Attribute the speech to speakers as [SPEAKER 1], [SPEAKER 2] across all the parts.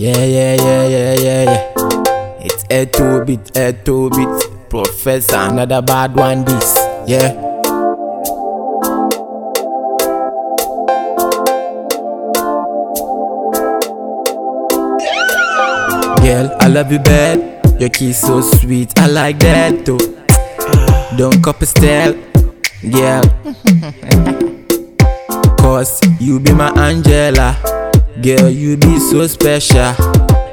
[SPEAKER 1] Yeah, yeah, yeah, yeah, yeah, yeah. It's a two bit, a two bit. Professor, another bad one, this. Yeah. Girl, I love you bad. Your kiss so sweet, I like that too. Don't copy style, girl. Cause you be my Angela. Girl, you be so special.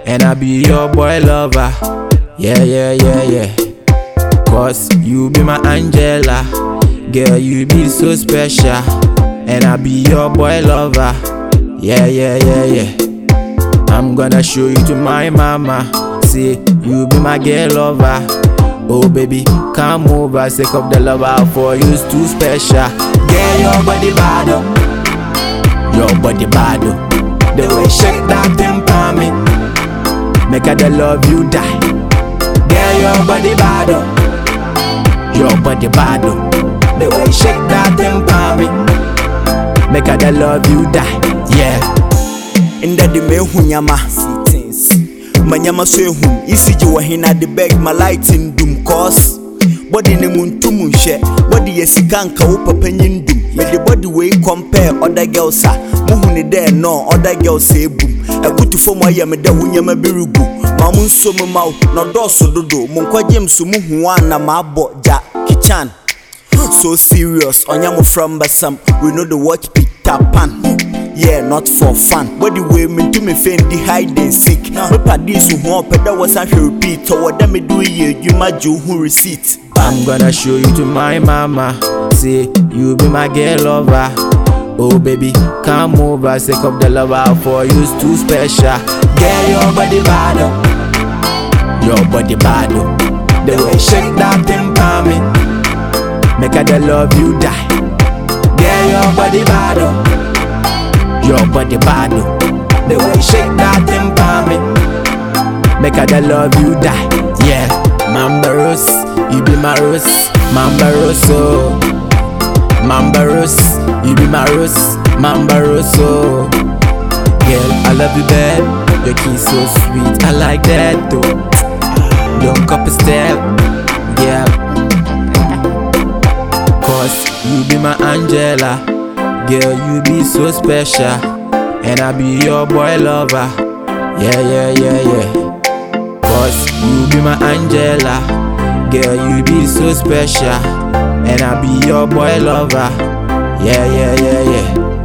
[SPEAKER 1] And I be your boy lover. Yeah, yeah, yeah, yeah. Cause you be my Angela. Girl, you be so special. And I be your boy lover. Yeah, yeah, yeah, yeah. I'm gonna show you to my mama. Say, you be my girl lover. Oh, baby, come over. Sake up the lover for you's too special. Girl, your body bad. oh. Your body bad. Oh. The way shake that thing for me. Make her the love you die. Girl, your body bad. oh. Your body bad. oh. The way shake that thing for me. Make her the love you die. Yeah.
[SPEAKER 2] Nda de mehu nyama manyama so ehum isiji wɔ hena de beg my light ndum cause body ne mu ntum nhwɛ body yɛ sika nka wo papa nyi ndum mede body wei compare other girls a. Muhu ne dɛ no other girls a ebum ɛkutu fam ayɛ me dɛ wo nyama bi regu ma mo nso me ma wo. Na ɔdɔɔso dodo. Mo nkwagye m so muhu a na maabɔ gya. Kichan. So serious. Ɔnyɛ mo from basam. We know the watch peter pan. Yeah not for fun. Body way me to me di hide and seek who ɔpɛ dɛ wɔsan hwɛ repeat ɔwɔ dɛ me do yɛ adwuma gye wo ho receipt
[SPEAKER 1] I'm gonna show you to my mama. Say you be my girl lover. Oh baby, come over. Sake of the lover for you's too special. Girl, your body bad. oh. Your body bad. oh. The way shake that thing for me. Make her the love you die. Girl, your body bad. oh. Your body bad. oh. The way shake that. Make the love you die. Yeah, Mamba Rose, you be my rose. Mamba Rose, oh. Mamba Rose, you be my rose. Mamba Rose, oh. Girl, I love you bad. Your kiss so sweet, I like that too. Don't copy style, yeah. Cause you be my Angela. Girl, you be so special. And I be your boy lover. Yeah, yeah, yeah, yeah. Cause you be my Angela. Girl, you be so special. And I be your boy lover. Yeah, yeah, yeah, yeah.